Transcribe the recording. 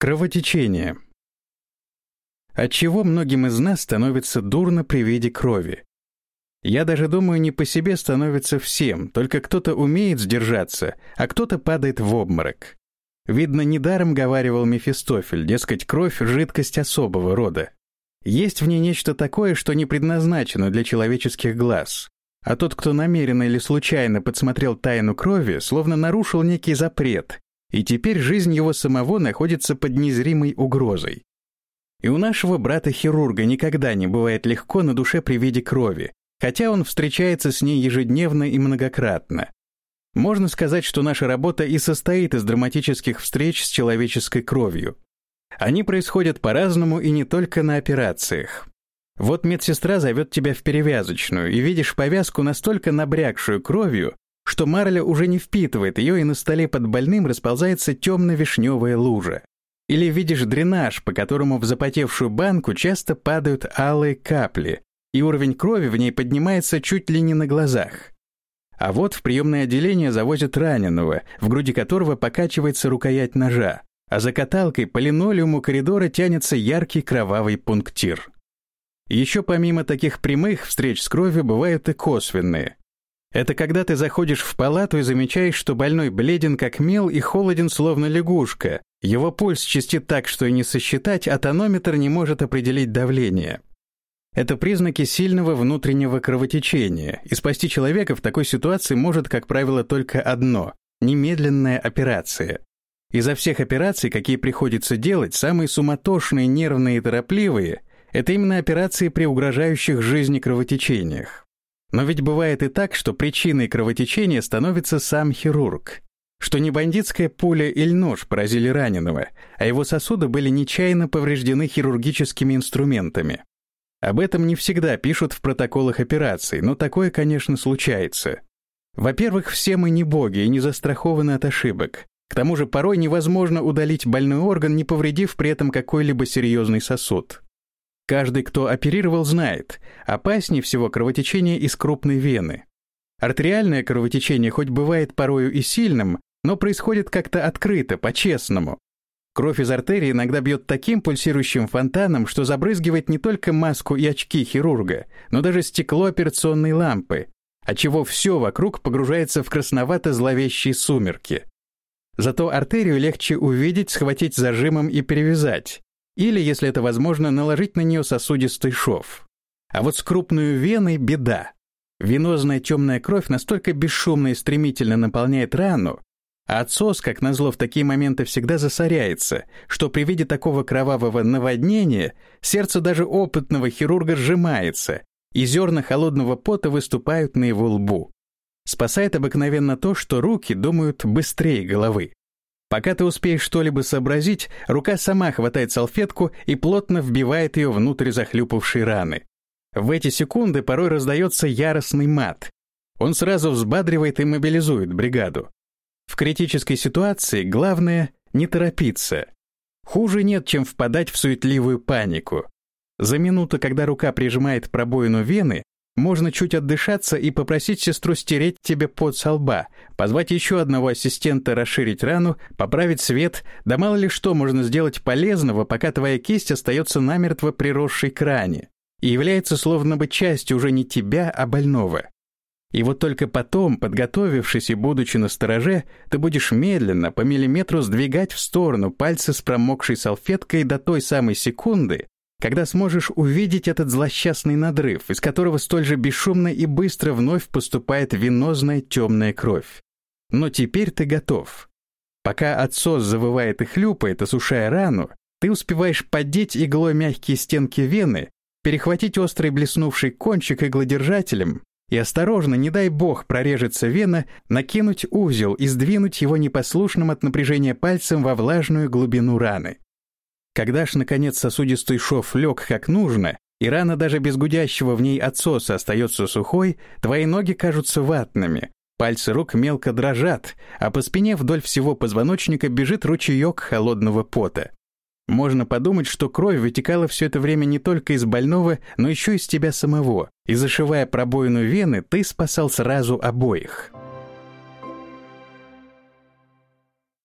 Кровотечение. Отчего многим из нас становится дурно при виде крови? Я даже думаю, не по себе становится всем, только кто-то умеет сдержаться, а кто-то падает в обморок. Видно, недаром говаривал Мефистофель, дескать, кровь — жидкость особого рода. Есть в ней нечто такое, что не предназначено для человеческих глаз. А тот, кто намеренно или случайно подсмотрел тайну крови, словно нарушил некий запрет, и теперь жизнь его самого находится под незримой угрозой. И у нашего брата-хирурга никогда не бывает легко на душе при виде крови, хотя он встречается с ней ежедневно и многократно. Можно сказать, что наша работа и состоит из драматических встреч с человеческой кровью. Они происходят по-разному и не только на операциях. Вот медсестра зовет тебя в перевязочную, и видишь повязку настолько набрякшую кровью, что марля уже не впитывает ее, и на столе под больным расползается темно-вишневая лужа. Или видишь дренаж, по которому в запотевшую банку часто падают алые капли, и уровень крови в ней поднимается чуть ли не на глазах. А вот в приемное отделение завозят раненого, в груди которого покачивается рукоять ножа, а за каталкой по линолеуму коридора тянется яркий кровавый пунктир. Еще помимо таких прямых встреч с кровью бывают и косвенные. Это когда ты заходишь в палату и замечаешь, что больной бледен как мел и холоден словно лягушка. Его пульс частит так, что и не сосчитать, а тонометр не может определить давление. Это признаки сильного внутреннего кровотечения, и спасти человека в такой ситуации может, как правило, только одно – немедленная операция. Изо всех операций, какие приходится делать, самые суматошные, нервные и торопливые – это именно операции при угрожающих жизни кровотечениях. Но ведь бывает и так, что причиной кровотечения становится сам хирург. Что не бандитская пуля или нож поразили раненого, а его сосуды были нечаянно повреждены хирургическими инструментами. Об этом не всегда пишут в протоколах операций, но такое, конечно, случается. Во-первых, все мы не боги и не застрахованы от ошибок. К тому же порой невозможно удалить больной орган, не повредив при этом какой-либо серьезный сосуд. Каждый, кто оперировал, знает, опаснее всего кровотечение из крупной вены. Артериальное кровотечение хоть бывает порою и сильным, но происходит как-то открыто, по-честному. Кровь из артерии иногда бьет таким пульсирующим фонтаном, что забрызгивает не только маску и очки хирурга, но даже стекло операционной лампы, отчего все вокруг погружается в красновато-зловещие сумерки. Зато артерию легче увидеть, схватить зажимом и перевязать, или, если это возможно, наложить на нее сосудистый шов. А вот с крупной веной беда. Венозная темная кровь настолько бесшумно и стремительно наполняет рану, а отсос, как назло, в такие моменты всегда засоряется, что при виде такого кровавого наводнения сердце даже опытного хирурга сжимается, и зерна холодного пота выступают на его лбу. Спасает обыкновенно то, что руки думают быстрее головы. Пока ты успеешь что-либо сообразить, рука сама хватает салфетку и плотно вбивает ее внутрь захлюпавшей раны. В эти секунды порой раздается яростный мат. Он сразу взбадривает и мобилизует бригаду. В критической ситуации главное — не торопиться. Хуже нет, чем впадать в суетливую панику. За минуту, когда рука прижимает пробоину вены, можно чуть отдышаться и попросить сестру стереть тебе пот со лба, позвать еще одного ассистента расширить рану, поправить свет, да мало ли что можно сделать полезного, пока твоя кисть остается намертво приросшей к ране и является словно бы частью уже не тебя, а больного. И вот только потом, подготовившись и будучи на стороже, ты будешь медленно, по миллиметру сдвигать в сторону пальцы с промокшей салфеткой до той самой секунды, когда сможешь увидеть этот злосчастный надрыв, из которого столь же бесшумно и быстро вновь поступает венозная темная кровь. Но теперь ты готов. Пока отсос завывает и хлюпает, осушая рану, ты успеваешь поддеть иглой мягкие стенки вены, перехватить острый блеснувший кончик иглодержателем и осторожно, не дай бог прорежется вена, накинуть узел и сдвинуть его непослушным от напряжения пальцем во влажную глубину раны. Когда ж, наконец, сосудистый шов лег как нужно, и рана даже без гудящего в ней отсоса остается сухой, твои ноги кажутся ватными, пальцы рук мелко дрожат, а по спине вдоль всего позвоночника бежит ручеек холодного пота. Можно подумать, что кровь вытекала все это время не только из больного, но еще из тебя самого, и зашивая пробоину вены, ты спасал сразу обоих.